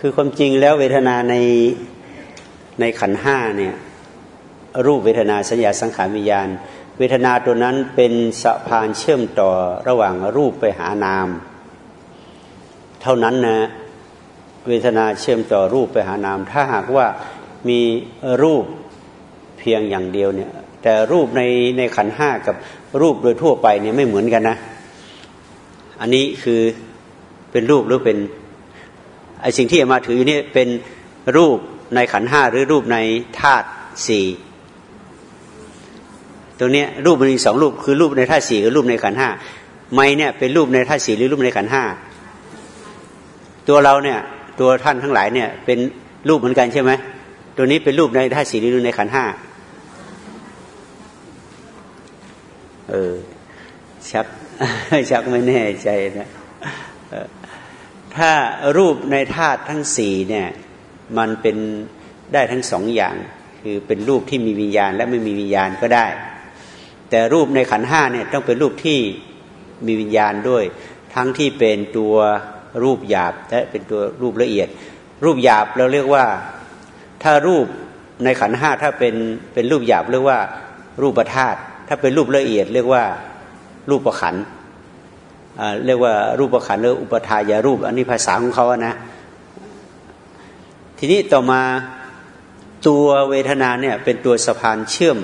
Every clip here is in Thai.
คือความจริงแล้วเวทนาในในขันห้าเนี่ยรูปเวทนาสัญญาสังขารวิญญาณ เวทนาตัวนั้นเป็นสะพานเชื่อมต่อระหว่างรูปไปหานาม เท่านั้นนะเวทนาเชื่อมต่อรูปไปหานาม ถ้าหากว่ามีรูปเพียงอย่างเดียวเนี่ยแต่รูปในในขันห้ากับรูปโดยทั่วไปเนี่ยไม่เหมือนกันนะ อันนี้คือเป็นรูปหรือเป็น ไอสิ่งที่มาถืออยู่นี่เป็นรูปในขันห้าหรือรูปในธาตุสี่ตรงนี้รูปมันมีสองรูปคือรูปในธาตุสี่กับรูปในขันห้าไม่เนี่ยเป็นรูปในธาตุสี่หรือรูปในขันห้าตัวเราเนี่ยตัวท่านทั้งหลายเนี่ยเป็นรูปเหมือนกันใช่ไหมตัวนี้เป็นรูปในธาตุสี่หรือรูปในขันห้าเออชักชักไม่แน่ใจนะ ถ้ารูปในธาตุทั้งสี่เนี่ยมันเป็นได้ทั้งสองอย่าง คือเป็นรูปที่มีวิญญาณ และไม่มีวิญญาณก็ได้ แต่รูปในขันห้าเนี่ยต้องเป็นรูปที่มีวิญญาณด้วย ทั้งที่เป็นตัวรูปหยาบและเป็นตัวรูปละเอียด รูปหยาบเราเรียกว่าถ้ารูปในขันห้าถ้าเป็นเป็นรูปหยาบเรียกว่ารูปธาตุถ้าเป็นรูปละเอียด เรียกว่ารูปประขัน เรียกว่ารูปประขันหรืออุปทายารูป อันนี้ภาษาของเขานะ ทีนี้ต่อมาตัวเวทนาเนี่ยเป็นตัวสะพานเชื่อม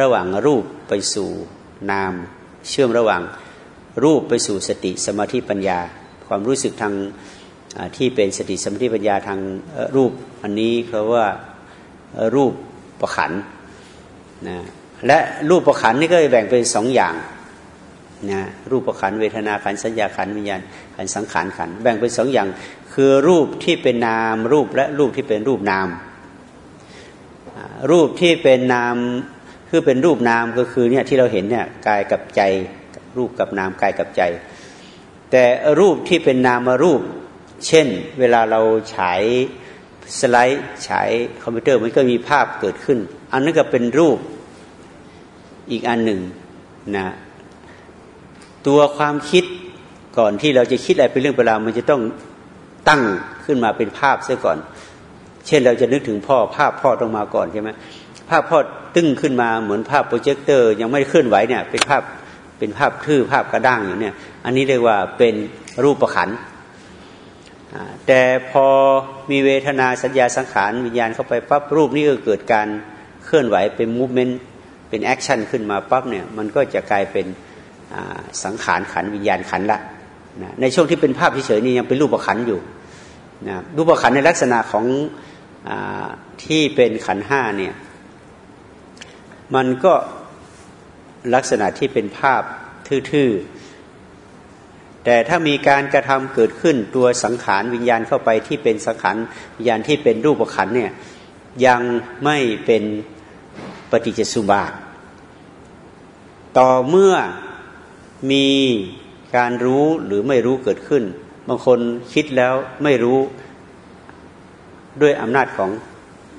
ระหว่างรูปไปสู่นาม เชื่อมระหว่างรูปไปสู่สติสมาธิปัญญา ความรู้สึกทางที่เป็นสติสมาธิปัญญาทางรูป อันนี้เขาว่ารูปประขันนะและรูปประขันนี่ก็แบ่งเป็นสองอย่าง นะรูปขันเวทนาขันสัญญาขันวิญญาณขันสังขารขันแบ่งเป็นสองอย่าง คือรูปที่เป็นนามรูปและรูปที่เป็นรูปนาม รูปที่เป็นนามคือเป็นรูปนามก็คือเนี่ยที่เราเห็นเนี่ยกายกับใจรูปกับนามกายกับใจ แต่รูปที่เป็นนามรูป เช่น เวลาเราฉายสไลด์ฉายคอมพิวเตอร์มันก็มีภาพเกิดขึ้น อันนั้นก็เป็นรูปอีกอันหนึ่งนะ ตัวความคิดก่อนที่เราจะคิดอะไรเป็นเรื่องเวลามันจะต้องตั้งขึ้นมาเป็นภาพเสียก่อน เช่นเราจะนึกถึงพ่อภาพพ่อต้องมาก่อนใช่ไหมภาพพ่อตึ้งขึ้นมาเหมือนภาพโปรเจคเตอร์ ยังไม่เคลื่อนไหวเนี่ย เป็นภาพเป็นภาพทื่อภาพกระด้างอยู่เนี่ย อันนี้เรียกว่าเป็นรูปขันธ์แต่พอมีเวทนาสัญญาสังขารวิญญาณเข้าไปปั๊บรูปนี้ก็เกิดการเคลื่อนไหวเป็น movement เป็น action ขึ้นมาปั๊บเนี่ยมันก็จะกลายเป็น สังขารขันธ์วิญญาณขันธ์ละนะในช่วงที่เป็นภาพเฉยๆนี่ยังเป็นรูปขันธ์อยู่นะรูปขันในลักษณะของอที่เป็นขันห้าเนี่ยมันก็ลักษณะที่เป็นภาพทื่อๆ แต่ถ้ามีการกระทำเกิดขึ้นตัวสังขารวิญญาณเข้าไปที่เป็นสังขารวิญญาณที่เป็นรูปขันเนี่ยยังไม่เป็นปฏิจจสุบาทต่อเมื่อ มีการรู้หรือไม่รู้เกิดขึ้น บางคนคิดแล้วไม่รู้ด้วยอำนาจของ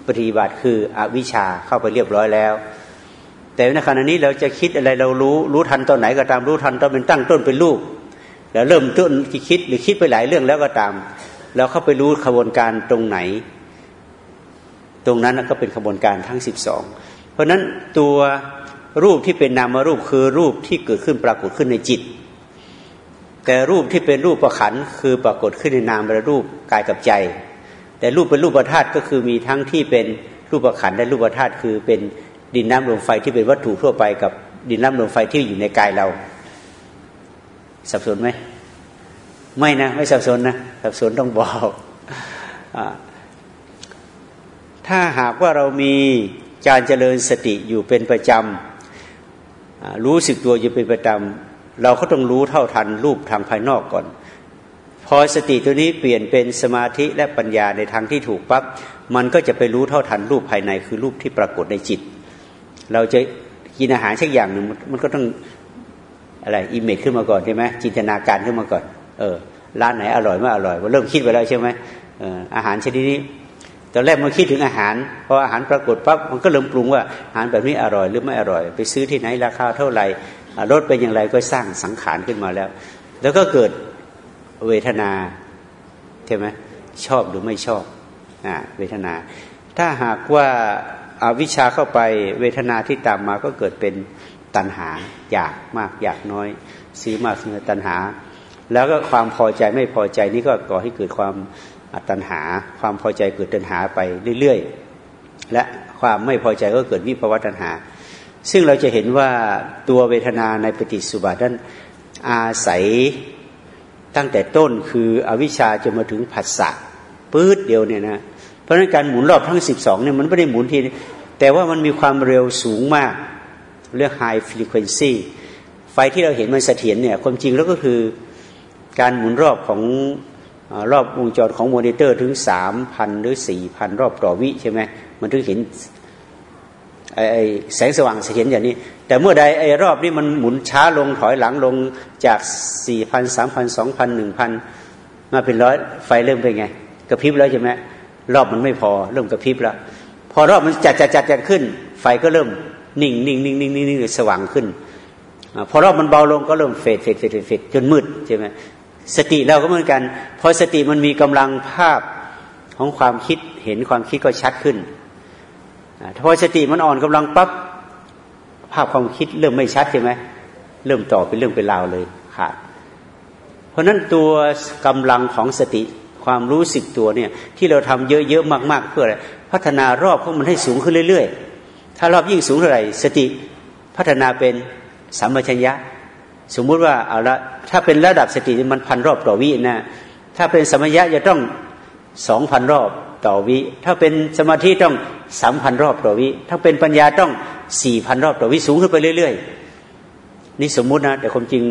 ปฏิบัติคืออวิชชาเข้าไปเรียบร้อยแล้ว แต่ในขณะนี้เราจะคิดอะไรเรารู้รู้ทันตอนไหนก็ตามรู้ทันตอนเป็นตั้งต้นเป็นลูกแล้วเริ่มต้นคิดหรือคิดไปหลายเรื่องแล้วก็ตาม เราเข้าไปรู้ขบวนการตรงไหน ตรงนั้นก็เป็นขบวนการทั้งสิบสองเพราะนั้นตัว รูปที่เป็นนามรูปคือรูปที่เกิดขึ้นปรากฏขึ้นในจิต แต่รูปที่เป็นรูปประขันคือปรากฏขึ้นในนามและรูปกายกับใจ แต่รูปเป็นรูปประธาตุก็คือมีทั้งที่เป็นรูปประขันและรูปประธาตุคือเป็นดินน้ำลมไฟที่เป็นวัตถุทั่วไปกับดินน้ำลมไฟที่อยู่ในกายเราสับสนไหมไม่นะไม่สับสนนะสับสนต้องบอกถ้าหากว่าเรามีการเจริญสติอยู่เป็นประจำ รู้สึกตัวอยู่เป็นประจำเราก็ต้องรู้เท่าทันรูปทางภายนอกก่อน พอสติตัวนี้เปลี่ยนเป็นสมาธิและปัญญาในทางที่ถูกปั๊บมันก็จะไปรู้เท่าทันรูปภายในคือรูปที่ปรากฏในจิต เราจะกินอาหารสักอย่างหนึ่งมันก็ต้องอะไร image ขึ้นมาก่อนใช่ไหมจินตนาการขึ้นมาก่อน เออร้านไหนอร่อยไม่อร่อยเราเริ่มคิดไปแล้วใช่ไหมอาหารชนิดนี้ ตอนแรกมันคิดถึงอาหารพออาหารปรากฏปั๊บมันก็เริ่มปรุงว่าอาหารแบบนี้อร่อยหรือไม่อร่อย ไปซื้อที่ไหนราคาเท่าไหร่รสเป็นอย่างไรก็สร้างสังขารขึ้นมาแล้ว แล้วก็เกิดเวทนาใช่ไหมชอบหรือไม่ชอบอเวทนา ถ้าหากว่าอาวิชาเข้าไปเวทนาที่ตามมาก็เกิดเป็นตัณหาอยากมากอยากน้อย ซื้อมากซื้อตัณหา แล้วก็ความพอใจไม่พอใจนี่ก็ก่อให้เกิดความ ตัณหา ความพอใจเกิดตัณหาไปเรื่อยๆ และความไม่พอใจก็เกิดวิภวตัณหา ซึ่งเราจะเห็นว่าตัวเวทนาในปฏิสุบัตินั้นอาศัยตั้งแต่ต้นคืออวิชชาจนมาถึงผัสสะปื๊ดเดียวเนี่ยนะเพราะฉะนั้นการหมุนรอบทั้งสิบสองเนี่ยมันไม่ได้หมุนทีแต่ว่ามันมีความเร็วสูงมาก เรียก high frequency ไฟที่เราเห็นมันเสถียรเนี่ยความจริงแล้วก็คือการหมุนรอบของ รอบวงจรของมอนิเตอร์ถึงสามพันหรือสี่พันรอบต่อวิใช่ไหมมันถึงเห็นไอแสงสว่างเสถียรอย่างนี้ แต่เมื่อใดไอ้รอบนี้มันหมุนช้าลงถอยหลังลงจากสี่พันสามพันสองพันหนึ่งพันมาเป็นร้อยไฟเริ่มเป็นไง กระพริบแล้วใช่ไหมรอบมันไม่พอเริ่มกระพริบแล้ว พอรอบมันจัดจัดจัดจัดขึ้น ไฟก็เริ่มนิ่งนิ่งนิ่งนิ่งนิ่งนิ่งสว่างขึ้น พอรอบมันเบาลงก็เริ่มเฟดเฟดเฟดเฟดจนมืดใช่ไหม สติเราก็เหมือนกัน พอสติมันมีกำลังภาพของความคิดเห็นความคิดก็ชัดขึ้นพอสติมันอ่อนกำลังปั๊บภาพความคิดเริ่มไม่ชัดใช่ไหมเริ่มต่อเป็นเรื่องเป็นราวเลยขาดเพราะนั้นตัวกำลังของสติความรู้สึกตัวเนี่ย ที่เราทำเยอะๆมาก ๆ เพื่ออะไรพัฒนารอบของมันให้สูงขึ้นเรื่อย ๆ ถ้ารอบยิ่งสูงเท่าไหร่ สติพัฒนาเป็นสัมปชัญญะ สมมุติว่าเอาละถ้าเป็นระดับสติมันพันรอบต่อวินะถ้าเป็นสัมปชัญญะจะต้องสองพันรอบต่อวิ ถ้าเป็นสมาธิต้องสามพันรอบต่อวิ ถ้าเป็นปัญญาต้องสี่พันรอบต่อวิสูงขึ้นไปเรื่อย ๆ นี่สมมุตินะ แต่ความจริง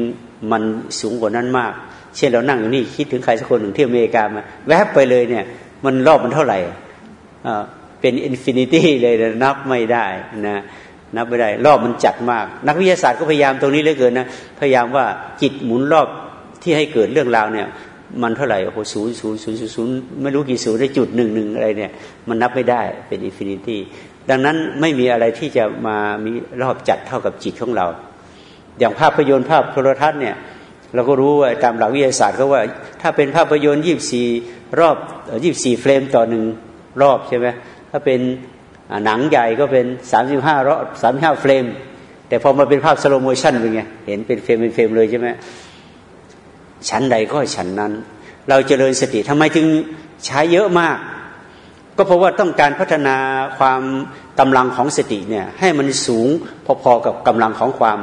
มันสูงกว่านั้นมาก เช่นเรานั่งอยู่นี่คิดถึงใครสักคนหนึ่งที่อเมริกามาแวบไปเลยเนี่ย มันรอบมันเท่าไหร่เป็น infinity เลยนับไม่ได้นะ นับไม่ได้ รอบมันจัดมาก นักวิทยาศาสตร์ก็พยายามตรงนี้เหลือเกินนะพยายามว่าจิตหมุนรอบที่ให้เกิดเรื่องราวเนี่ย มันเท่าไหร่โอ้โหศูนย์ศูนย์ศูนย์ศูนย์ไม่รู้กี่ศูนย์ได้จุดหนึ่งหนึ่งอะไรเนี่ย มันนับไม่ได้เป็น infinity ดังนั้นไม่มีอะไรที่จะมามีรอบจัดเท่ากับจิตของเรา อย่างภาพยนตร์ภาพโทรทัศน์เนี่ยเราก็รู้ว่าตามหลักวิทยาศาสตร์เขาว่า ถ้าเป็นภาพยนตร์ยี่สี่รอบยี่สี่ frame ต่อหนึ่งรอบใช่ไหมถ้าเป็น หนังใหญ่ก็เป็นสามสิบห้ารอสามห้า frame แต่พอมาเป็นภาพ slow motion เป็นไงเห็นเป็น frame เป็น frame เลยใช่ไหมชั้นใดก็ชั้นนั้น เราเจริญสติทำไมถึงใช้เยอะมาก ก็เพราะว่าต้องการพัฒนาความกำลังของสติเนี่ยให้มันสูงพอๆกับกำลังของความ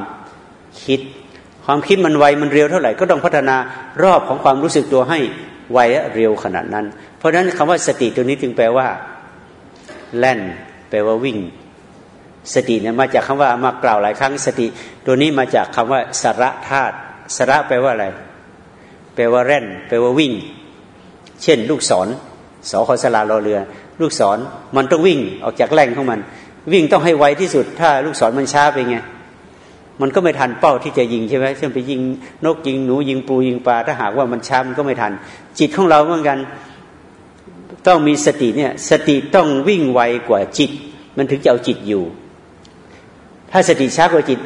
คิด ความคิดมันไวมันเร็วเท่าไหร่ก็ต้องพัฒนารอบของความรู้สึกตัวให้ไวและเร็วขนาดนั้น เพราะฉะนั้นคำว่าสติตัวนี้จึงแปลว่าแล่น แปลว่าวิ่ง สติเนี่ยมาจากคำว่ามากล่าวหลายครั้งสติ ตัวนี้มาจากคำว่าสระธาตุสระแปลว่าอะไร แปลว่าแล่น แปลว่าวิ่ง เช่น ลูกศรสอคอสลารอเรือ ลูกศรมันต้องวิ่งออกจากแหล่งของมัน วิ่งต้องให้ไวที่สุด ถ้าลูกศรมันช้าไปไงมันก็ไม่ทันเป้าที่จะยิงใช่ไหมเช่นไปยิงนกยิงหนูยิงปูยิงปลาถ้าหากว่ามันช้ามันก็ไม่ทัน จิตของเราเหมือนกัน ต้องมีสติเนี่ยสติต้องวิ่งไวกว่าจิต มันถึงจะเอาจิตอยู่ ถ้าสติช้ากว่าจิต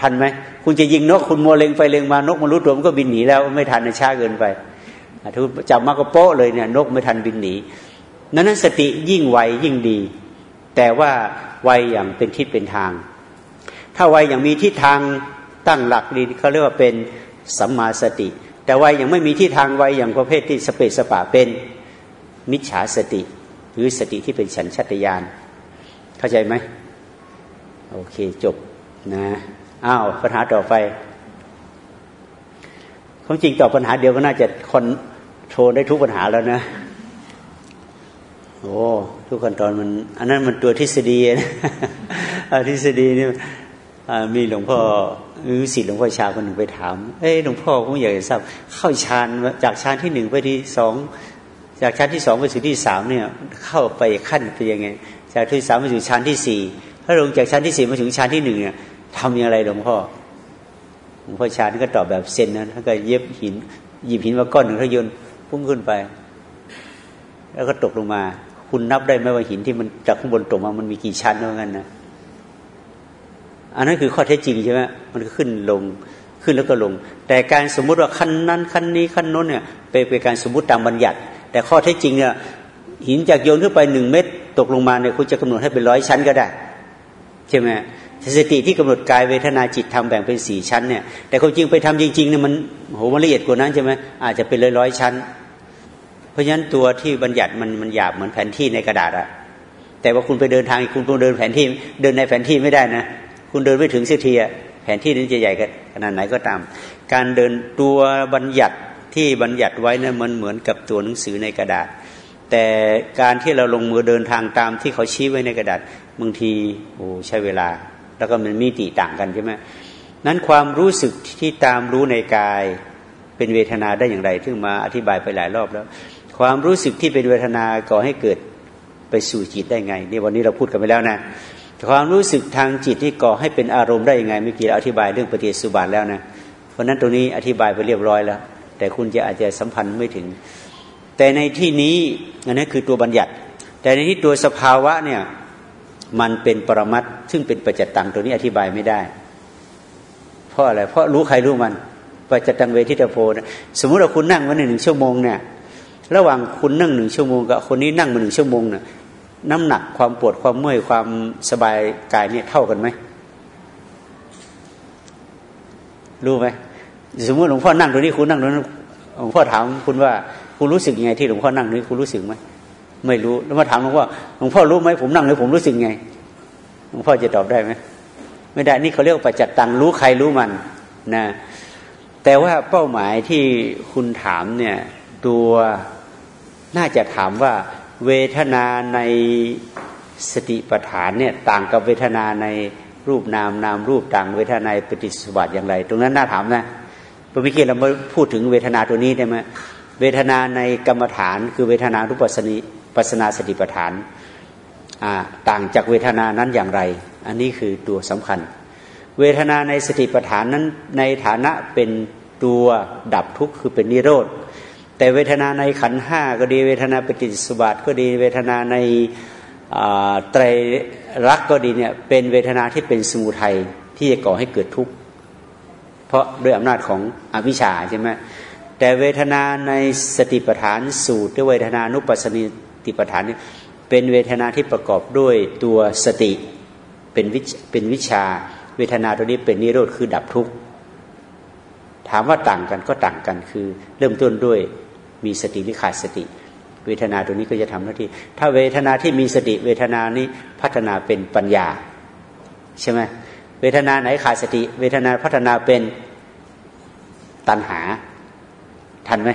ทันไหมคุณจะยิงนกคุณมัวเล็งไปเล็งมานกมันรู้ตัวมันก็บินหนีแล้วไม่ทันช้าเกินไปถ้าจับมากระโป้เลยเนี่ยนกไม่ทันบินหนีนั้นสติยิ่งไวยิ่งดี แต่ว่าไวอย่างเป็นทิศเป็นทาง ถ้าไวอย่างมีทิศทางตั้งหลักดีเขาเรียกว่าเป็นสัมมาสติ แต่ไวอย่างไม่มีทิศทางไวอย่างประเภทที่สเปสปะเป็น มิจฉาสติ หรือสติที่เป็นสัญชตาตญาณเข้าใจไหมโอเคจบนะอ้าวปัญหาต่อไปความจริงตอบปัญหาเดียวก็น่าจะคนโทรได้ทุกปัญหาแล้วนะโอ้ทุกขั้นตอนมัน อันนั้นมันตัวทฤษฎีนะทฤษฎีนี่มีหลวงพ่อมีสิทธิ์หลวงพ่อชาคนหนึ่งไปถาม เอ้หลวงพ่อผมอยากจะทราบเข้าฌานจากฌานที่หนึ่งไปที่สอง จากฌานที่สองไปสู่ที่สามเนี่ยเข้าไปขั้นไปยังไง จากที่สามไปสู่ฌานที่สี่ถ้าลงจากฌานที่สี่มาถึงฌานที่หนึ่งเนี่ยทำอย่างไรหลวงพ่อหลวงพ่อชาญก็ตอบแบบเซนนะท่านก็เย็บหินหยิบหินมาก้อนหนึ่งถ้าโยนพุ่งขึ้นไป แล้วก็ตกลงมา คุณนับได้ไหมว่าหินที่มันจากข้างบนตกมามันมีกี่ชั้นเท่านั้นนะอันนั้นคือข้อเท็จจริงใช่ไหมมันก็ขึ้นลงขึ้นแล้วก็ลง แต่การสมมุติว่าขั้นนั้นขั้นนี้ขั้นโน้นเนี่ยเป็นเป็นการสมมุติตามบัญญัติ แต่ข้อเท็จจริงเนี่ยหินจากโยนขึ้นไปหนึ่งเม็ดตกลงมาเนี่ยคุณจะกำหนดให้เป็นร้อยชั้นก็ได้ใช่ไหมสติที่กำหนดกายเวทนาจิตทำแบ่งเป็นสี่ชั้นเนี่ยแต่ความจริงไปทำจริงๆเนี่ยมันโหมันละเอียดกว่านั้นใช่ไหมอาจจะเป็นร้อยร้อยชั้น เพราะฉะนั้นตัวที่บัญญัติมันมันหยาบเหมือนแผนที่ในกระดาษอะแต่ว่าคุณไปเดินทางคุณต้องเดินแผนที่เดินในแผนที่ไม่ได้นะคุณเดินไม่ถึงเสียทีอะแผนที่นั้นจะใหญ่ขนาดไหนก็ตาม การเดินตัวบัญญัติ ที่บัญญัติไว้นั้นมันเหมือนกับตัวหนังสือในกระดาษ แต่การที่เราลงมือเดินทางตามที่เขาชี้ไว้ในกระดาษบางทีโอ้ใช้เวลา แล้วก็มันมีติต่างกันใช่ไหมนั้นความรู้สึกที่ตามรู้ในกายเป็นเวทนาได้อย่างไรซึ่งมาอธิบายไปหลายรอบแล้ว ความรู้สึกที่เป็นเวทนาก่อให้เกิดไปสู่จิตได้ไงนี่วันนี้เราพูดกันไปแล้วนะความรู้สึกทางจิตที่ก่อให้เป็นอารมณ์ได้ยังไงเมื่อกี้เราอธิบายเรื่องปฏิสุบานแล้วนะเพราะนั้นตรงนี้อธิบายไปเรียบร้อยแล้ว แต่คุณจะอาจจะสัมพันธ์ไม่ถึง แต่ในที่นี้อันนี้คือตัวบัญญัติ แต่ในที่ตัวสภาวะเนี่ยมันเป็นปรมัตซึ่งเป็นปัจจตังตัวนี้อธิบายไม่ได้ เพราะอะไรเพราะรู้ใครรู้มันปัจจตังเวทิตโพนะสมมุติว่าคุณนั่งมาหนึ่งชั่วโมงเนี่ยระหว่างคุณนั่งหนึ่งชั่วโมงกับคนนี้นั่งมาหนึ่งชั่วโมงเนี่ยน้ำหนักความปวดความเมื่อยความสบายกายเนี่ยเท่ากันไหมรู้ไหม สมมติหลวงพ่อนั่งตรงนี้คุณนั่งตรงนั้นหลวงพ่อถามคุณว่าคุณรู้สึกยังไงที่หลวงพ่อนั่งนี้คุณรู้สึกไหมไม่รู้แล้วมาถามหลวงพ่อหลวงพ่อรู้ไหมผมนั่งเลยผมรู้สึกไงหลวงพ่อจะตอบได้ไหมไม่ได้นี่เขาเรียกว่าปัจจัตตังรู้ใครรู้มันนะแต่ว่าเป้าหมายที่คุณถามเนี่ยตัวน่าจะถามว่าเวทนาในสติปัฏฐานเนี่ยต่างกับเวทนาในรูปนามนามรูปต่างเวทนาในปฏิสบัติอย่างไร ตรงนั้นน่าถามนะ พระมิเกเรามาพูดถึงเวทนาตัวนี้ได้ไหมเวทนาในกรรมฐานคือเวทนารูปปัสนิปัสนาสติปัฏฐานต่างจากเวทนานั้นอย่างไร อันนี้คือตัวสำคัญ เวทนาในสติปัฏฐานนั้นในฐานะเป็นตัวดับทุกข์คือเป็นนิโรธแต่เวทนาในขันห้าก็ดีเวทนาปฏิสุบัติก็ดีเวทนาในไตรรักก็ดีเนี่ยเป็นเวทนาที่เป็นสมุทัยที่จะก่อให้เกิดทุกข์ เพราะด้วยอำนาจของอวิชชาใช่ไหมแต่เวทนาในสติปัฏฐานสูตรด้วยเวทนานุปัสสนิติปัฏฐานเป็นเวทนาที่ประกอบด้วยตัวสติเป็นวิเป็นวิชา เวทนาตัวนี้เป็นนิโรธคือดับทุกข์ถามว่าต่างกันก็ต่างกันคือ เริ่มต้นด้วยมีสติหรือขาดสติ เวทนาตัวนี้ก็จะทำหน้าที่ ถ้าเวทนาที่มีสติเวทนานี้พัฒนาเป็นปัญญา ใช่ไหม เวทนาไหนขาดสติ เวทนาพัฒนาเป็นตัณหา ทันไหม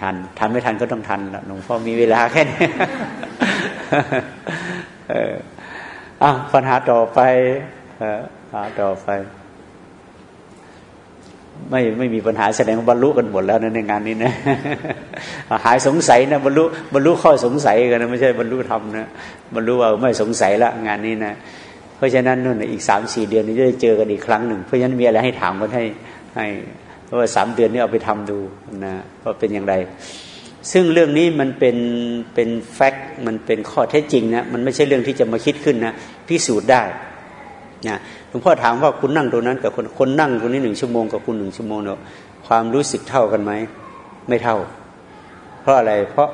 ทันทันไม่ทันก็ต้องทันหลวงพ่อมีเวลาแค่นี้เอออะปัญหาต่อไปเออหาต่อไป ไม่ไม่มีปัญหาแสดงบรรลุกันหมดแล้วนะในงานนี้นะหายสงสัยนะบรรลุบรรลุข้อสงสัยกันนะไม่ใช่บรรลุธรรมนะบรรลุว่าไม่สงสัยละงานนี้นะ เพราะฉะนั้นนู่นอีกสามสี่เดือนนี้จะเจอกันอีกครั้งหนึ่ง เพราะฉะนั้นมีอะไรให้ถามกันให้ให้เพราะว่าสามเดือนนี้เอาไปทำดูนะว่าเป็นอย่างไร ซึ่งเรื่องนี้มันเป็นเป็นแฟกต์มันเป็นข้อเท็จจริงนะมันไม่ใช่เรื่องที่จะมาคิดขึ้นนะพิสูจน์ได้นะหลวงพ่อถามว่าคุณนั่งตรงนั้นกับคนคนนั่งตรงนี้หนึ่งชั่วโมงกับคุณหนึ่งชั่วโมงเนาะความรู้สึกเท่ากันไหมไม่เท่า เพราะอะไรเพราะ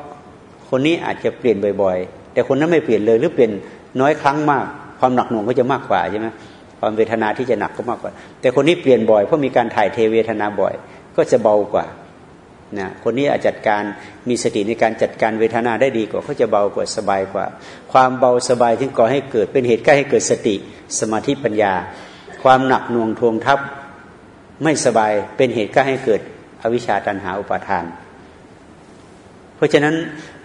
คนนี้อาจจะเปลี่ยนบ่อย ๆ แต่คนนั้นไม่เปลี่ยนเลยหรือเปลี่ยนน้อยครั้งมาก ความหนักหน่วงก็จะมากกว่าใช่ไหมความเวทนาที่จะหนักก็มากกว่า แต่คนนี้เปลี่ยนบ่อยเพราะมีการถ่ายเทเวทนาบ่อย ก็จะเบากว่านะคนนี้อาจจัดการมีสติในการจัดการเวทนาได้ดีกว่าเขาจะเบากว่าสบายกว่า ความเบาสบายที่ก่อให้เกิดเป็นเหตุใกล้ให้เกิดสติสมาธิปัญญา ความหนักหน่วงทวงทับไม่สบายเป็นเหตุใกล้ให้เกิดอวิชชาตันหาอุปาทาน เพราะฉะนั้น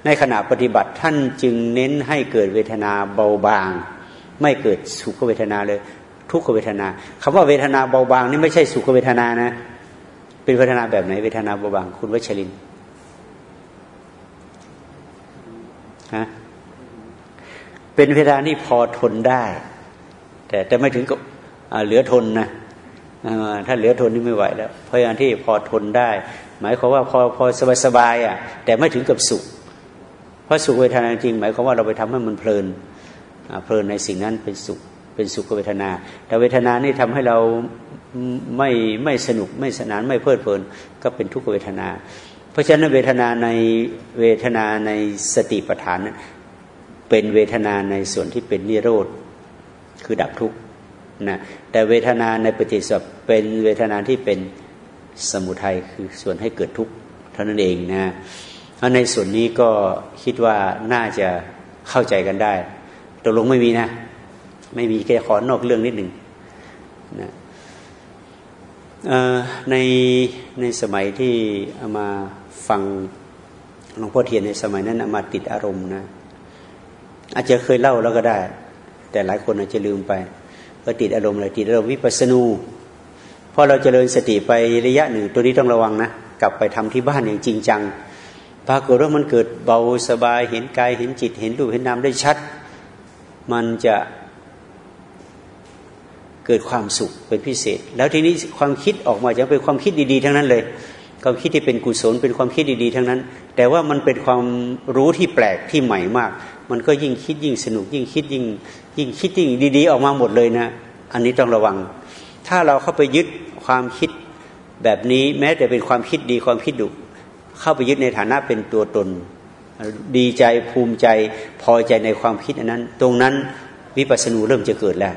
ในขณะปฏิบัติท่านจึงเน้นให้เกิดเวทนาเบาบาง ไม่เกิดสุขเวทนาเลย ทุกขเวทนาคำว่าเวทนาเบาบางนี่ไม่ใช่สุขเวทนานะ เป็นเวทนาแบบไหนเวทนาเบาบาง คุณวัชรินฮะเป็นเวทนาที่พอทนได้ แต่แต่ไม่ถึงกับเหลือทนนะถ้าเหลือทนนี่ไม่ไหวแล้วเพราะอย่างที่พอทนได้ หมายความว่าพอพอสบายสบายอะ แต่ไม่ถึงกับสุข เพราะสุขเวทนาจริง หมายความว่าเราไปทำให้มันเพลิน เพลินในสิ่งนั้นเป็นสุขเป็นสุขเวทนา แต่เวทนานี่ทำให้เราไม่ไม่สนุกไม่สนานไม่เพลิดเพลินก็เป็นทุกขเวทนา เพราะฉะนั้นเวทนาในเวทนาในสติปัฏฐานเป็นเวทนาในส่วนที่เป็นนิโรธคือดับทุกข์นะแต่เวทนาในปฏิสัมเป็นเวทนาที่เป็นสมุทัยคือส่วนให้เกิดทุกข์เท่านั้นเองนะเพราะในส่วนนี้ก็คิดว่าน่าจะเข้าใจกันได้ ตกลงไม่มีนะ ไม่มีแค่ขอนอกเรื่องนิดหนึ่งนะในในสมัยที่เอามาฟังหลวงพ่อเทียนในสมัยนั้นเอามาติดอารมณ์นะ อาจจะเคยเล่าแล้วก็ได้ แต่หลายคนอาจจะลืมไป ก็ติดอารมณ์อะไรติดอารมณ์วิปัสสนูพอเราจเจริญสติไประยะหนึ่ง ตัวนี้ต้องระวังนะ กลับไปทำที่บ้านอย่างจริงจังปรากฏว่ามันเกิดเบาสบายเห็นกายเห็นจิตเห็นรูปเห็นนามได้ชัด มันจะเกิดความสุขเป็นพิเศษ แล้วทีนี้ความคิดออกมาจะเป็นความคิดดีๆทั้งนั้นเลยความคิดที่เป็นกุศลเป็นความคิดดีๆทั้งนั้น แต่ว่ามันเป็นความรู้ที่แปลกที่ใหม่มาก มันก็ยิ่งคิดยิ่งสนุก ยิ่งคิดยิ่งยิ่งคิดยิ่งดีๆ ออกมาหมดเลยนะ อันนี้ต้องระวัง ถ้าเราเข้าไปยึดความคิดแบบนี้แม้แต่เป็นความคิดดีความคิดดุเข้าไปยึดในฐานะเป็นตัวตน ดีใจภูมิใจพอใจในความคิดอันนั้น ตรงนั้นวิปัสสนูเริ่มจะเกิดแล้ว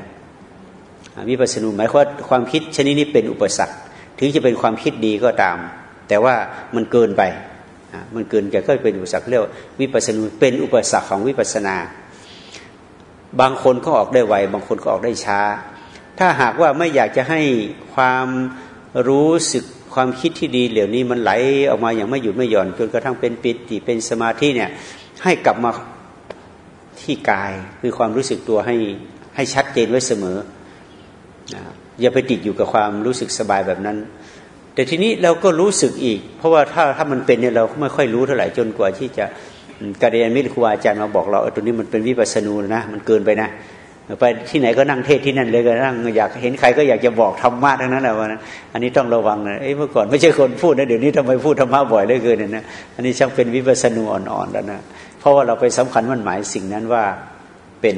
วิปัสสนูหมายความว่าความคิดชนิดนี้เป็นอุปสรรค ถึงจะเป็นความคิดดีก็ตาม แต่ว่ามันเกินไปมันเกินแกก็เป็นอุปสรรคเรียกวิปัสสนูเป็นอุปสรรคของวิปัสสนา บางคนก็ออกได้ไวบางคนก็ออกได้ช้า ถ้าหากว่าไม่อยากจะให้ความรู้สึก ความคิดที่ดีเหล่านี้มันไหลออกมาอย่างไม่หยุดไม่หย่อนจนกระทั่งเป็นปิติเป็นสมาธิเนี่ยให้กลับมาที่กายคือความรู้สึกตัวให้ให้ชัดเจนไว้เสมออย่าไปติดอยู่กับความรู้สึกสบายแบบนั้น แต่ทีนี้เราก็รู้สึกอีก เพราะว่าถ้าถ้ามันเป็นเนี่ยเราไม่ค่อยรู้เท่าไหร่จนกว่าที่จะการเรียนมิตรครูอาจารย์มาบอกเราตัวนี้มันเป็นวิปัสสนูนะมันเกินไปนะ ไปที่ไหนก็นั่งเทศที่นั่นเลยก็นั่งอยากเห็นใครก็อยากจะบอกธรรมะทั้งนั้นแหละวันนั้นอันนี้ต้องระวังนะเมื่อก่อนไม่ใช่คนพูดนะเดี๋ยวนี้ทำไมพูดธรรมะบ่อยเหลือเกินเนี่ยนะอันนี้ช่างเป็นวิปัสสนูอ่อนๆแล้วนะเพราะว่าเราไปสำคัญมันหมายสิ่งนั้นว่าเป็น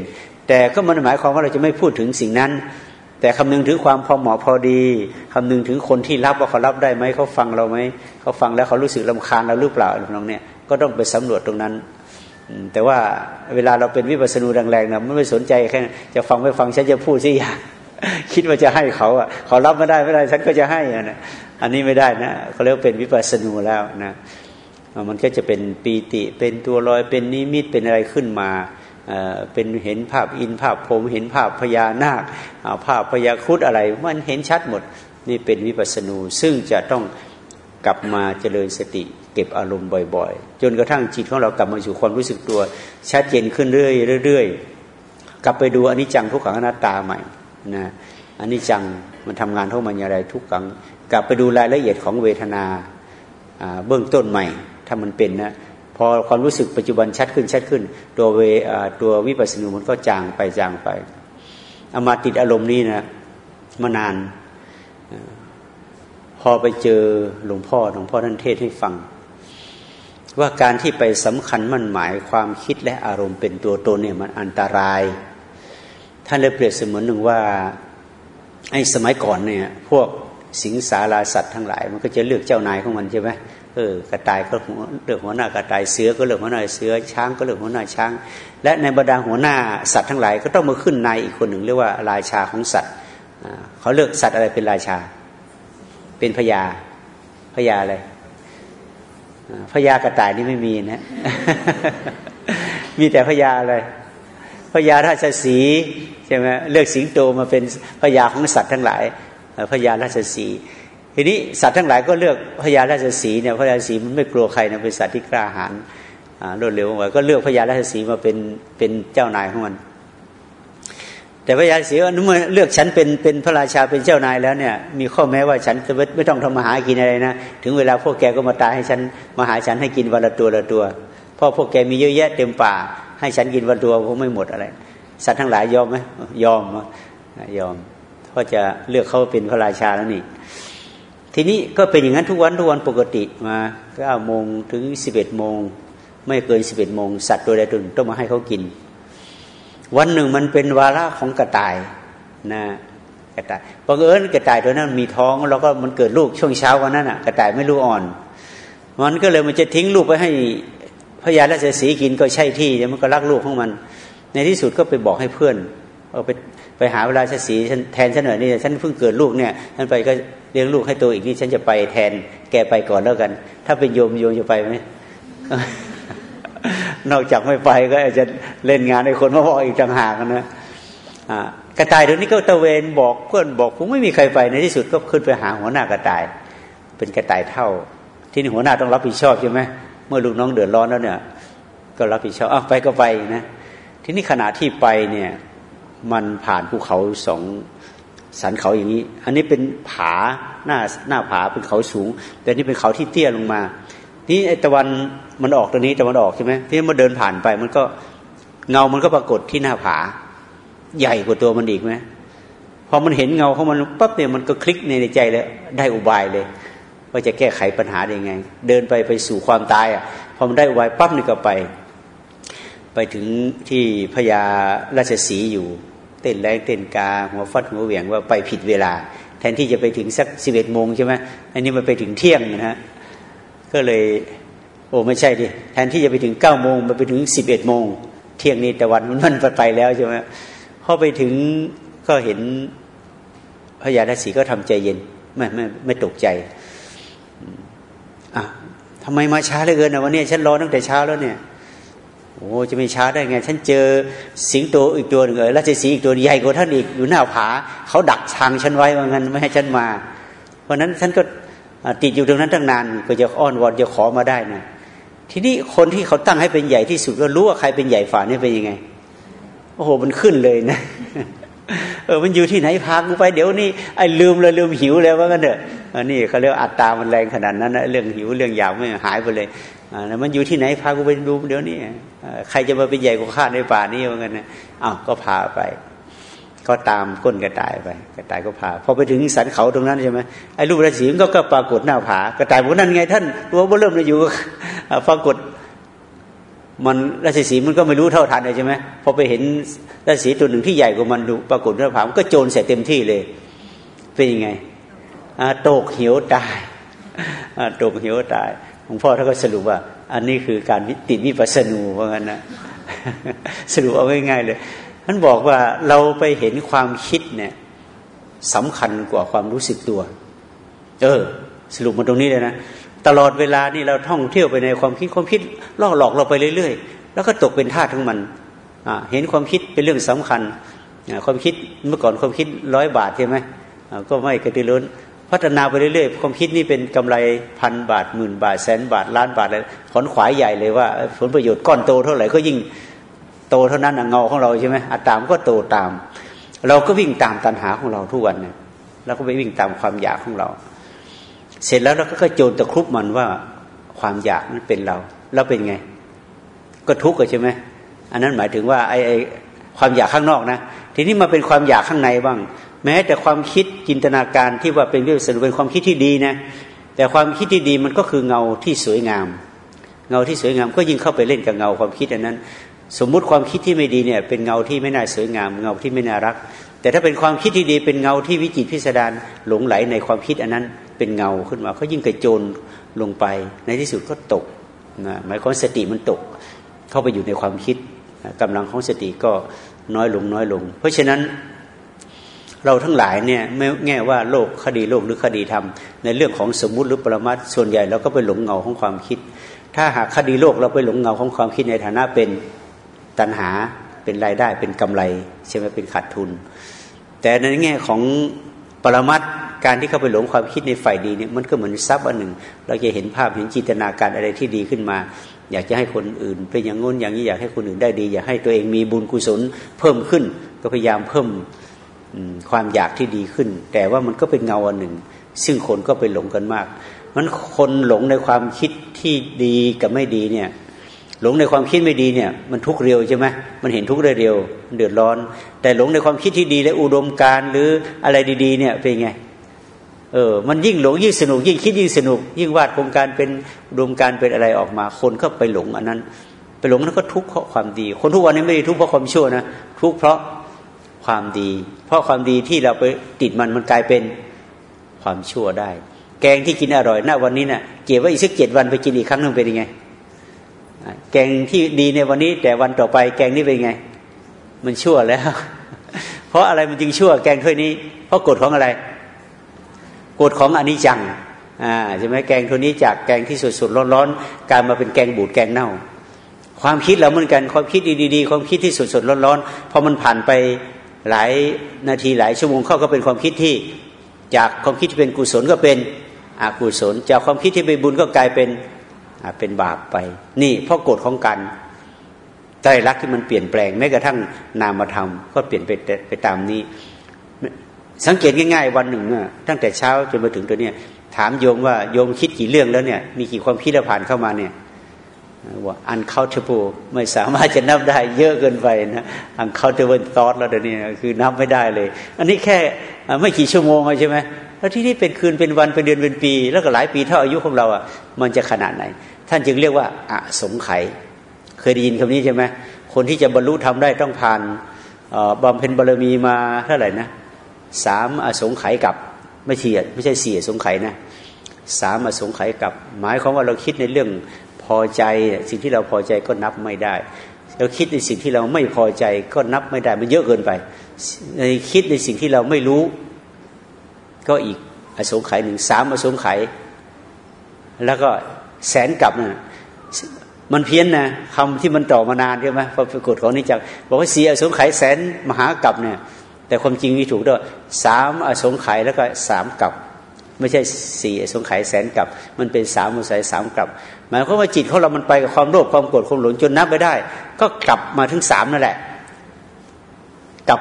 แต่ก็มันหมายความว่าเราจะไม่พูดถึงสิ่งนั้น แต่คำนึงถึงความพอเหมาะพอดีคำนึงถึงคนที่รับว่าเขารับได้ไหมเขาฟังเราไหมเขาฟังแล้วเขารู้สึกลาคาญเราหรือเปล่าอะไรน้องเนี่ยก็ต้องไปสำรวจตรงนั้น แต่ว่าเวลาเราเป็นวิปัสสนูแรงๆนะไม่สนใจแค่จะฟังไม่ฟังฉันจะพูดสิอย่างคิดว่าจะให้เขาอะเขารับไม่ได้ไม่ได้ฉันก็จะให้อะนะอันนี้ไม่ได้นะเขาเรียกเป็นวิปัสสนูแล้วนะมันก็จะเป็นปีติเป็นตัวลอยเป็นนิมิตเป็นอะไรขึ้นมาเป็นเห็นภาพอินภาพผมเห็นภาพพญานาคภาพพญาครุฑอะไร มันเห็นชัดหมด นี่เป็นวิปัสสนูซึ่งจะต้องกลับมาเจริญสติ เก็บอารมณ์บ่อย ๆ จนกระทั่งจิตของเรากลับมาสู่ความรู้สึกตัว ชัดเจนขึ้นเรื่อยๆกลับไปดูอนิจจังทุกขังอนัตตาใหม่นะอนิจจังมันทำงานเท่ามันอย่างไรทุกขัง กลับไปดูรายละเอียดของเวทนาเบื้องต้นใหม่ ถ้ามันเป็นนะพอความรู้สึกปัจจุบันชัดขึ้นชัดขึ้น ตัวเวตัววิปัสสนูมันก็จางไปจางไปเอามาติดอารมณ์นี้นะมานาน พอไปเจอหลวงพ่อหลวงพ่อท่านเทศให้ฟัง ว่าการที่ไปสำคัญมั่นหมายความคิดและอารมณ์เป็นตัวตนเนี่ยมันอันตราย ท่านเลยเปรียบเสมือนหนึ่งว่าไอ้สมัยก่อนเนี่ย พวกสิงสาราสัตว์ทั้งหลาย มันก็จะเลือกเจ้านายของมันใช่ไหมเออกระต่ายก็เลือกหัวหน้ากระต่ายเสือก็เลือกหัวหน้าเสือช้างก็เลือกหัวหน้าช้าง และในบรรดาหัวหน้าสัตว์ทั้งหลาย ก็ต้องมาขึ้นนายอีกคนหนึ่งเรียกว่าราชาของสัตว์เขาเลือกสัตว์อะไรเป็นราชา เป็นพญาพญาอะไร พญากระต่ายนี่ไม่มีนะ มีแต่พญาอะไรพญาราชสีใช่ไหมเลือกสิงโตมาเป็นพญาของสัตว์ทั้งหลายพญาราชสีทีนี้สัตว์ทั้งหลายก็เลือกพญาราชสีเนี่ยพญาราชสีมันไม่กลัวใครนะเป็นสัตว์ที่กล้าหาญรวดเร็วว่าก็เลือกพญาราชสีมาเป็นเป็นเจ้านายของมัน แต่พญาราชสีว่าเมื่อเลือกฉันเป็นเป็นพระราชาเป็นเจ้านายแล้วเนี่ย มีข้อแม้ว่าฉันจะไม่ต้องทำมาหากินอะไรนะ ถึงเวลาพวกแกก็มาตายให้ฉันมาหาฉันให้กินวันละตัวละตัวเพราะพวกแกมีเยอะแยะเต็มป่า ให้ฉันกินวันตัวคงไม่หมดอะไร สัตว์ทั้งหลายยอมไหมยอมยอมเพราะจะเลือกเขาเป็นพระราชาแล้วนี่ทีนี้ก็เป็นอย่างนั้นทุกวันทุกวันปกติมาเก้าโมงถึงสิบเอ็ดโมงไม่เกินสิบเอ็ดโมงสัตว์ตัวใดตัวหนึ่งต้องมาให้เขากิน วันหนึ่งมันเป็นวาระของกระต่ายนะกระต่ายบังเอิญกระต่ายตัวนั้นมีท้องแล้วก็มันเกิดลูกช่วงเช้าวันนั้นอะ กระต่ายไม่รู้อ่อน มันก็เลยมันจะทิ้งลูกไปให้พญาราชสีกินก็ใช่ที่แล้วมันก็รักลูกของมัน ในที่สุดก็ไปบอกให้เพื่อนเอาไปไปหาเวลาชสีแทนฉันหน่อยนี่ฉันเพิ่งเกิดลูกเนี่ยฉันไปก็เลี้ยงลูกให้ตัวอีกนี่ฉันจะไปแทนแกไปก่อนแล้วกัน ถ้าเป็นโยมโยมจะไปไหม นอกจากไม่ไปก็อาจจะเล่นงานในคนมาบอกอีกต่างหากนะกระต่ายตัวนี้ก็ตะเวนบอกเพื่อนบอกผมไม่มีใครไปในที่สุดก็ขึ้นไปหาหัวหน้ากระต่าย เป็นกระต่ายเท่า ที่นี่หัวหน้าต้องรับผิดชอบใช่ไหมเมื่อลูกน้องเดือดร้อนแล้วเนี่ย ก็รับผิดชอบอ้าวไปก็ไปนะทีนี้ขณะที่ไปเนี่ยมันผ่านภูเขาสองสันเขาอย่างนี้ อันนี้เป็นผาหน้าหน้าผาเป็นเขาสูง แต่นี่เป็นเขาที่เตี้ยลงมา นี่ไอตะวัน มันออกตรงนี้แตะวันออกใช่ไหมที่มันเดินผ่านไป มันก็เงามันก็ปรากฏที่หน้าผา ใหญ่กว่าตัวมันอีกไหมพอมันเห็นเงาของมันปั๊บเนี่ยมันก็คลิกในใจแล้วได้อุบายเลย ว่าจะแก้ไขปัญหาได้ยังไง เดินไปไปสู่ความตายอะพอมันได้อุบายปั๊บนี่ก็ไป ไปถึงที่พญาราชสีอยู่เต้นแรงเต้นกาหัวฟัดหัวเหวี่ยงว่าไปผิดเวลา แทนที่จะไปถึงสักสิบเอ็ดโมงใช่ไหมอันนี้มันไปถึงเที่ยงนะฮะก็เลย โอ้ไม่ใช่ดิแทนที่จะไปถึงเก้าโมงมันไปถึงสิบเอ็ดโมงเที่ยงนี้แต่วันมันมันไปแล้วใช่ไหมพอไปถึงก็เห็นพระยาดาสีก็ทำใจเย็นไม่ไม่ไม่ตกใจอะทำไมมาช้าเหลือเกินนะวันนี้ฉันรอตั้งแต่เช้าแล้วเนี่ยโอ้จะไม่ช้าได้ไง ฉันเจอสิงโตอีกตัวหนึ่งเออราชสีอีกตัวใหญ่กว่าท่านอีกอยู่หน้าผาเขาดักทางฉันไว้ว่างั้นไม่ให้ฉันมา เพราะนั้นฉันก็ติดอยู่ตรงนั้นตั้งนานก็จะอ้อนวอนจะขอมาได้นะ ทีนี้คนที่เขาตั้งให้เป็นใหญ่ที่สุดก็รู้ว่าใครเป็นใหญ่ฝ่านี่เป็นยังไง โอ้โห มันขึ้นเลยนะ เออ มันอยู่ที่ไหนพากูไปเดี๋ยวนี้ไอ้ลืมเลยลืมหิวแล้วว่ากันเถอะอันนี้เขาเรียกอัตตามันแรงขนาดนั้นนะเรื่องหิวเรื่องอยากไม่หายไปเลยอ่ามันอยู่ที่ไหนพากูไปดูเดี๋ยวนี้ใครจะมาเป็นใหญ่กว่าข้าในป่านี้ว่ากันนะอ้าวก็พาไป ก็ตามก้นกระต่ายไป กระต่ายก็พาพอไปถึงสันเขาตรงนั้นใช่ไหมไอ้ลูกราศีมันก็ปรากฏหน้าผากระต่ายบอกนั่นไง ท่านตัวเริ่มเลยอยู่ปรากฏมันราชสีมันก็ไม่รู้เท่าทันเลยใช่ไหมพอไปเห็นราชสีตัวหนึ่งที่ใหญ่กว่ามันดูปรากฏหน้าผามันก็โจรใส่เต็มที่เลย เป็นยังไงตกเหวตายตกเหวตายหลวงพ่อท่านก็สรุปว่า อันนี้คือการติดวิปัสสนูว่างั้นนะสรุปเอาง่ายๆเลย ท่านบอกว่าเราไปเห็นความคิดเนี่ยสำคัญกว่าความรู้สึกตัว เออ สรุปมาตรงนี้เลยนะตลอดเวลานี่เราท่องเที่ยวไปในความคิดความคิดล่อหลอกเราไปเรื่อยๆ แล้วก็ตกเป็นท่าทั้งมันเห็นความคิดเป็นเรื่องสำคัญความคิดเมื่อก่อนความคิดร้อยบาทใช่ไหมก็ไม่กระตือรือร้นพัฒนาไปเรื่อยๆ ความคิดนี่เป็นกำไรพันบาทหมื่นบาทแสนบาทล้านบาทเลยผลขวายใหญ่เลยว่า ผลประโยชน์ก้อนโตเท่าไหร่ก็ยิ่ง โตเท่านั้นเงาของเราใช่ไหมอัตตามก็โตตาม เราก็วิ่งตามตัณหาของเราทุกวันเนี่ยเราก็ไปวิ่งตามความอยากของเรา เสร็จแล้วเราก็โจรตะครุบมันว่าความอยากนั้นเป็นเรา แล้วเป็นไง ก็ทุกข์ใช่ไหมอันนั้นหมายถึงว่าไอ้ไอความอยากข้างนอกนะทีนี้มาเป็นความอยากข้างในบ้าง แม้แต่ความคิดจินตนาการที่ว่าเป็นวิปัสสนาเป็นความคิดที่ดีนะแต่ความคิดที่ดีมันก็คือเงาที่สวยงาม เงาที่สวยงามก็ยิ่งเข้าไปเล่นกับเงาความคิดอันนั้น สมมุติความคิดที่ไม่ดีเนี่ย เป็นเงาที่ไม่น่าสวยงาม เงาที่ไม่น่ารัก แต่ถ้าเป็นความคิดที่ดีเป็นเงาที่วิจิตพิสดารหลงไหลในความคิดอันนั้น เป็นเงาขึ้นมาเขายิ่งกระโจนลงไปในที่สุดก็ตกนะหมายความสติมันตก เข้าไปอยู่ในความคิดกำลังของสติก็น้อยลงน้อยลง เพราะฉะนั้นเราทั้งหลายเนี่ยไม่แง่ว่าโลกคดีโลกหรือคดีธรรม ในเรื่องของสมมุติหรือปรมัตส่วนใหญ่เราก็ไปหลงเงาของความคิด ถ้าหากคดีโลกเราไปหลงเงาของความคิดในฐานะเป็น ตัณหาเป็นรายได้เป็นกำไรใช่ไหมเป็นขาดทุน แต่ในแง่ของปรมัตการที่เข้าไปหลงความคิดในฝ่ายดีเนี่ยมันก็เหมือนทรัพย์อันหนึ่ง เราจะเห็นภาพเห็นจินตนาการอะไรที่ดีขึ้นมา อยากจะให้คนอื่นเป็นอย่างงู้นอย่างนี้อยากให้คนอื่นได้ดี อยากให้ตัวเองมีบุญกุศลเพิ่มขึ้น ก็พยายามเพิ่มความอยากที่ดีขึ้น แต่ว่ามันก็เป็นเงาอันหนึ่ง ซึ่งคนก็ไปหลงกันมากมันคนหลงในความคิดที่ดีกับไม่ดีเนี่ย หลงในความคิดไม่ดีเนี่ย มันทุกเร็วใช่ไหมมันเห็นทุกเร็วเดือดร้อน แต่หลงในความคิดที่ดีและอุดมการหรืออะไรดี ๆ เนี่ยเป็นไงเออมันยิ่งหลงยิ่งสนุก ยิ่งคิดยิ่งสนุก ยิ่งวาดโครงการเป็นรวมการเป็นอะไรออกมา คนก็ไปหลงอันนั้น ไปหลงนั้นก็ทุกข์เพราะความดี คนทุกวันนี้ไม่ได้ทุกข์เพราะความชั่วนะทุกข์เพราะความดี เพราะความดีที่เราไปติดมันมันกลายเป็นความชั่วได้ แกงที่กินอร่อยณวันนี้นะ่ะเก็บไว้อีกสักเจ็ดวันไปกินอีกครั้งนึงเป็นยังไง แกงที่ดีในวันนี้ แต่วันต่อไปแกงนี้เป็นไง มันชั่วแล้ว เพราะอะไรมันจึงชั่ว แกงถ้วยนี้ เพราะกฎของอะไรกฎของอนิจจังอ่าใช่ไหมแกงตัวนี้จากแกงที่สุดๆร้อนๆกลายมาเป็นแกงบูดแกงเน่า ความคิดเราเหมือนกันความคิดดีๆความคิดที่สุดๆร้อนๆพอมันผ่านไปหลายนาทีหลายชั่วโมงเข้าก็เป็นความคิดที่จากความคิดที่เป็นกุศลก็เป็นอกุศลจากความคิดที่เป็นบุญก็กลายเป็น เป็นบาปไป นี่เพราะกฎของการใจรักที่มันเปลี่ยนแปลงแม้กระทั่งนามธรรมก็เปลี่ยนไปไปตามนี้ สังเกตง่ายๆ วันหนึ่งตั้งแต่เช้าจนมาถึงตัวเนี้ยถามโยมว่าโยมคิดกี่เรื่องแล้วเนี่ย มีกี่ความคิดผ่านเข้ามาเนี่ยว่า uncountable ไม่สามารถจะนับได้เยอะเกินไปนะ uncountable thought แล้วเดี๋ยวนี้คือนับไม่ได้เลย อันนี้แค่ไม่กี่ชั่วโมงใช่ไหมแล้วที่นี่เป็นคืนเป็นวันเป็นเดือนเป็นปี แล้วก็หลายปีเท่าอายุของเราอะมันจะขนาดไหน ท่านจึงเรียกว่าอสงไขยเคยได้ยินคำนี้ใช่ไหมคนที่จะบรรลุทำได้ต้องผ่านบำเพ็ญบารมีมาเท่าไหร่นะสามอสงไขยกับไม่เฉียด ไม่ใช่สี่อสงไขยนะสามอสงไขยกับ หมายความว่าเราคิดในเรื่องพอใจสิ่งที่เราพอใจก็นับไม่ได้ เราคิดในสิ่งที่เราไม่พอใจก็นับไม่ได้มันเยอะเกินไปในคิดในสิ่งที่เราไม่รู้ ก็อีกอสงไขยหนึ่งสามอสงไขยแล้วก็ แสนกลับนะมันเพี้ยนนะคำที่มันต่อมานานใช่ไหมพอปรากฏของนี้จักบอกว่าสีอสงไขยแสนมหากับเนี่ย แต่ความจริงมีถูกด้วยสามอสงไขยแล้วก็สามกับ ไม่ใช่สี่อสงไขยแสนกับ มันเป็นสามมุสัยสามกับ หมายความว่าจิตของเรามันไปกับความโลภความโกรธความหลงจนนับไม่ได้ ก็กลับมาถึงสามนั่นแหละกลับ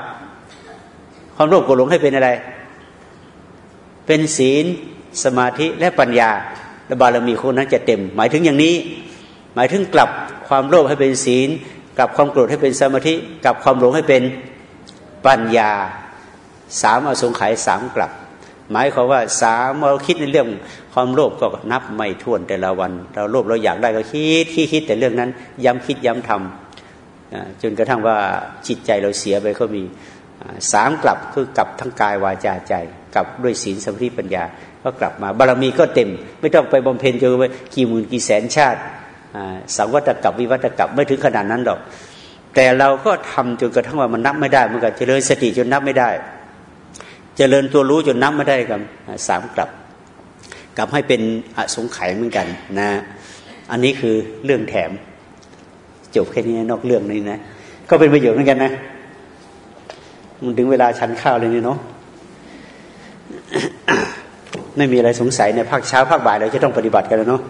ความโลภโกรธหลงให้เป็นอะไร เป็นศีลสมาธิและปัญญา และบารมีคนนั้นจะเต็ม หมายถึงอย่างนี้ หมายถึงกลับความโลภให้เป็นศีล กลับความโกรธให้เป็นสมาธิ กลับความหลงให้เป็นปัญญาสามอสงไขยสามกลับ หมายความว่าสามเราคิดในเรื่องความโลภก็นับไม่ถ้วนแต่ละวัน เราโลภเราอยากได้ก็คิดคิดคิดแต่เรื่องนั้น ย้ำคิดย้ำทำจนกระทั่งว่าจิตใจเราเสียไปก็มีสามกลับคือกลับทั้งกายวาจาใจกลับด้วยศีลสมาธิปัญญา ก็กลับมา บารมีก็เต็ม ไม่ต้องไปบำเพ็ญจนไปกี่หมื่นกี่แสนชาติสังวัตกับวิวัตกับไม่ถึงขนาดนั้นหรอก แต่เราก็ทำจนกระทั่งว่ามันนับไม่ได้เหมือนกันเจริญสติจนนับไม่ได้ เจริญตัวรู้จนนับไม่ได้กับสามกลับ กลับให้เป็นอสงไขยเหมือนกันนะ อันนี้คือเรื่องแถม จบแค่นี้นอกเรื่องนี้นะ ก็เป็นประโยชน์เหมือนกันนะมันถึงเวลาชันข้าวเลยนี่เนาะ ไม่มีอะไรสงสัยในภาคเช้าภาคบ่ายเราจะต้องปฏิบัติกันแล้วเนาะ